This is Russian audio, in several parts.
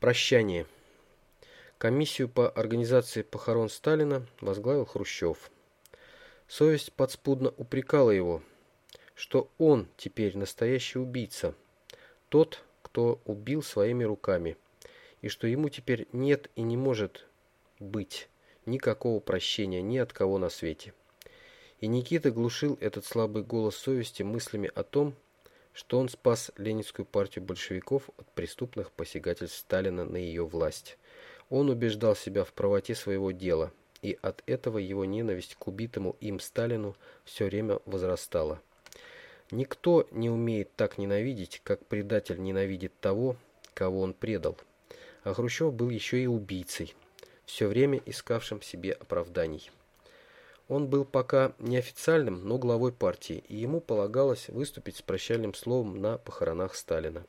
Прощание. Комиссию по организации похорон Сталина возглавил Хрущев. Совесть подспудно упрекала его, что он теперь настоящий убийца, тот, кто убил своими руками, и что ему теперь нет и не может быть никакого прощения ни от кого на свете. И Никита глушил этот слабый голос совести мыслями о том, что он спас Ленинскую партию большевиков от преступных посягательств Сталина на ее власть. Он убеждал себя в правоте своего дела, и от этого его ненависть к убитому им Сталину все время возрастала. Никто не умеет так ненавидеть, как предатель ненавидит того, кого он предал. А Хрущев был еще и убийцей, все время искавшим себе оправданий. Он был пока неофициальным, но главой партии, и ему полагалось выступить с прощальным словом на похоронах Сталина.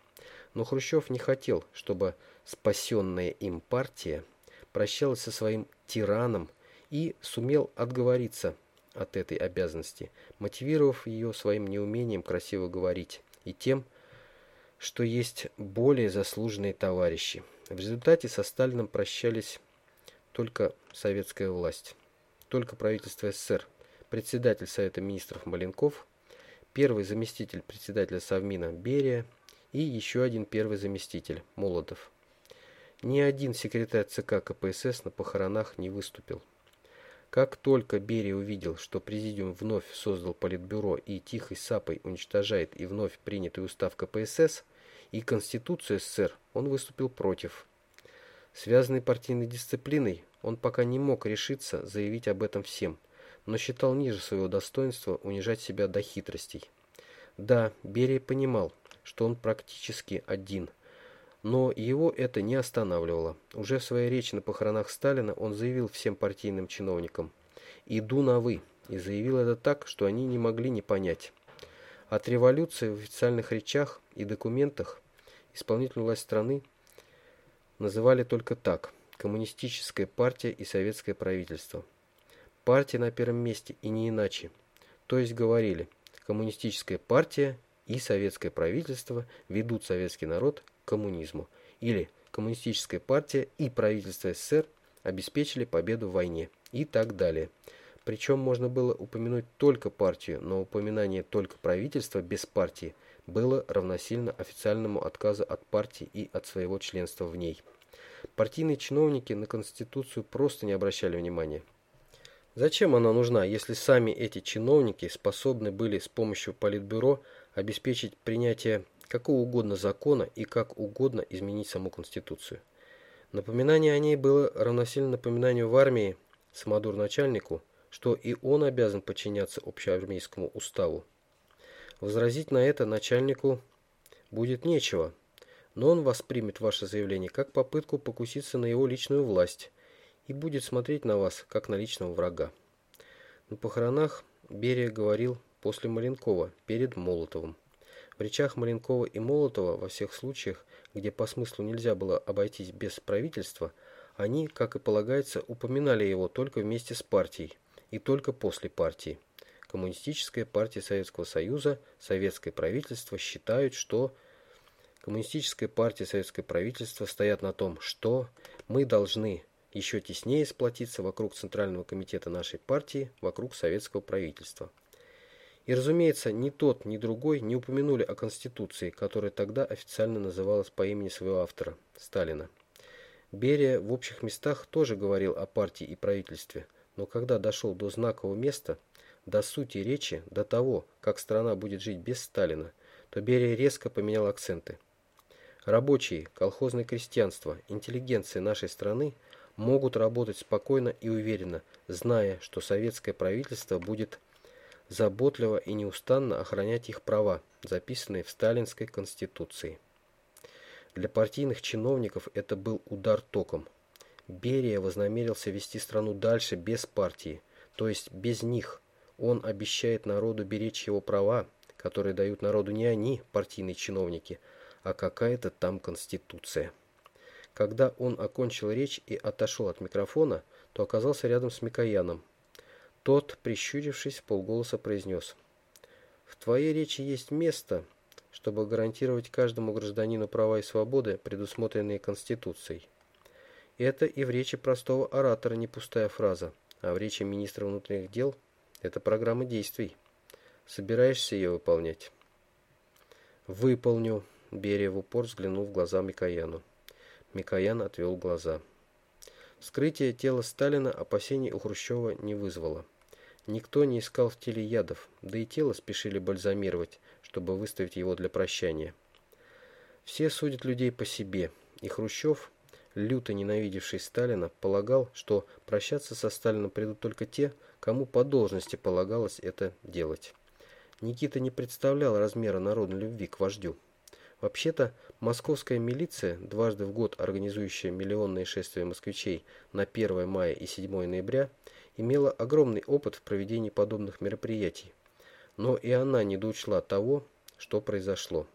Но Хрущев не хотел, чтобы спасенная им партия прощалась со своим тираном и сумел отговориться от этой обязанности, мотивировав ее своим неумением красиво говорить и тем, что есть более заслуженные товарищи. В результате со Сталином прощались только советская власть только правительство СССР, председатель Совета министров Маленков, первый заместитель председателя Совмина Берия и еще один первый заместитель Молотов. Ни один секретарь ЦК КПСС на похоронах не выступил. Как только Берия увидел, что президиум вновь создал политбюро и тихой сапой уничтожает и вновь принятый устав КПСС и Конституцию СССР, он выступил против. Связанный партийной дисциплиной, он пока не мог решиться заявить об этом всем, но считал ниже своего достоинства унижать себя до хитростей. Да, Берия понимал, что он практически один, но его это не останавливало. Уже в своей речи на похоронах Сталина он заявил всем партийным чиновникам «Иду на «вы» и заявил это так, что они не могли не понять. От революции в официальных речах и документах исполнительную власть страны называли только так – Коммунистическая партия и советское правительство. Партия на первом месте и не иначе. То есть говорили, коммунистическая партия и советское правительство ведут советский народ к коммунизму. Или коммунистическая партия и правительство СССР обеспечили победу в войне и так далее. Причем можно было упомянуть только партию, но упоминание только правительства без партии было равносильно официальному отказу от партии и от своего членства в ней. Партийные чиновники на Конституцию просто не обращали внимания. Зачем она нужна, если сами эти чиновники способны были с помощью Политбюро обеспечить принятие какого угодно закона и как угодно изменить саму Конституцию? Напоминание о ней было равносильно напоминанию в армии самодур-начальнику, что и он обязан подчиняться общеармейскому уставу. Возразить на это начальнику будет нечего, но он воспримет ваше заявление как попытку покуситься на его личную власть и будет смотреть на вас как на личного врага. На похоронах Берия говорил после Маленкова перед Молотовым. В речах Маленкова и Молотова во всех случаях, где по смыслу нельзя было обойтись без правительства, они, как и полагается, упоминали его только вместе с партией и только после партии. Коммунистическая партия Советского Союза, советское правительство считают, что Коммунистическая партия и советское правительство стоят на том, что мы должны еще теснее сплотиться вокруг Центрального комитета нашей партии, вокруг советского правительства. И, разумеется, ни тот, ни другой не упомянули о Конституции, которая тогда официально называлась по имени своего автора – Сталина. Берия в общих местах тоже говорил о партии и правительстве, но когда дошел до знакового места, до сути речи, до того, как страна будет жить без Сталина, то Берия резко поменял акценты – Рабочие, колхозное крестьянство, интеллигенция нашей страны могут работать спокойно и уверенно, зная, что советское правительство будет заботливо и неустанно охранять их права, записанные в Сталинской Конституции. Для партийных чиновников это был удар током. Берия вознамерился вести страну дальше без партии, то есть без них. Он обещает народу беречь его права, которые дают народу не они, партийные чиновники, а какая-то там конституция. Когда он окончил речь и отошел от микрофона, то оказался рядом с Микояном. Тот, прищурившись, полголоса произнес. «В твоей речи есть место, чтобы гарантировать каждому гражданину права и свободы, предусмотренные Конституцией. Это и в речи простого оратора не пустая фраза, а в речи министра внутренних дел это программа действий. Собираешься ее выполнять? Выполню. Берия в упор взглянул в глаза Микояну. Микоян отвел глаза. Вскрытие тела Сталина опасений у Хрущева не вызвало. Никто не искал в теле ядов, да и тело спешили бальзамировать, чтобы выставить его для прощания. Все судят людей по себе, и Хрущев, люто ненавидевший Сталина, полагал, что прощаться со Сталином придут только те, кому по должности полагалось это делать. Никита не представлял размера народной любви к вождю. Вообще-то, московская милиция, дважды в год организующая миллионные шествия москвичей на 1 мая и 7 ноября, имела огромный опыт в проведении подобных мероприятий. Но и она не доучла того, что произошло.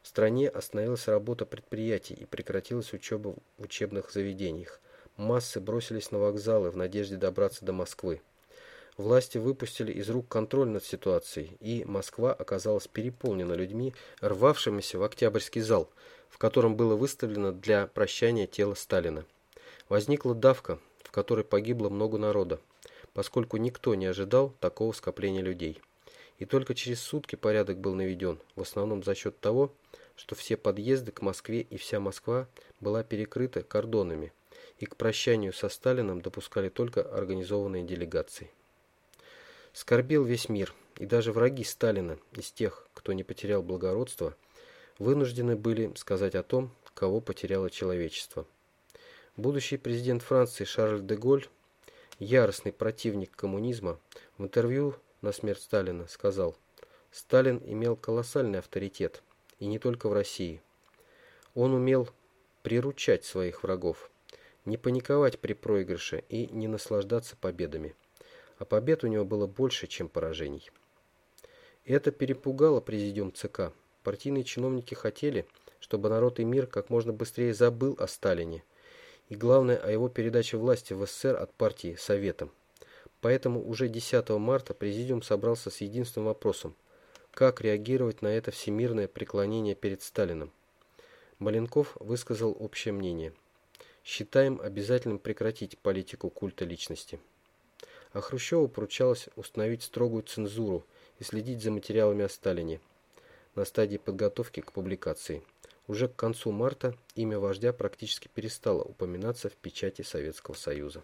В стране остановилась работа предприятий и прекратилась учеба в учебных заведениях. Массы бросились на вокзалы в надежде добраться до Москвы. Власти выпустили из рук контроль над ситуацией, и Москва оказалась переполнена людьми, рвавшимися в Октябрьский зал, в котором было выставлено для прощания тело Сталина. Возникла давка, в которой погибло много народа, поскольку никто не ожидал такого скопления людей. И только через сутки порядок был наведен, в основном за счет того, что все подъезды к Москве и вся Москва была перекрыта кордонами, и к прощанию со Сталином допускали только организованные делегации. Скорбел весь мир, и даже враги Сталина из тех, кто не потерял благородство, вынуждены были сказать о том, кого потеряло человечество. Будущий президент Франции Шарль де Голь, яростный противник коммунизма, в интервью на смерть Сталина сказал, Сталин имел колоссальный авторитет, и не только в России. Он умел приручать своих врагов, не паниковать при проигрыше и не наслаждаться победами а побед у него было больше, чем поражений. это перепугало президиум ЦК. Партийные чиновники хотели, чтобы народ и мир как можно быстрее забыл о Сталине, и главное о его передаче власти в СССР от партии Советам. Поэтому уже 10 марта президиум собрался с единственным вопросом – как реагировать на это всемирное преклонение перед Сталином. Маленков высказал общее мнение. Считаем обязательным прекратить политику культа личности а Хрущеву поручалось установить строгую цензуру и следить за материалами о Сталине на стадии подготовки к публикации. Уже к концу марта имя вождя практически перестало упоминаться в печати Советского Союза.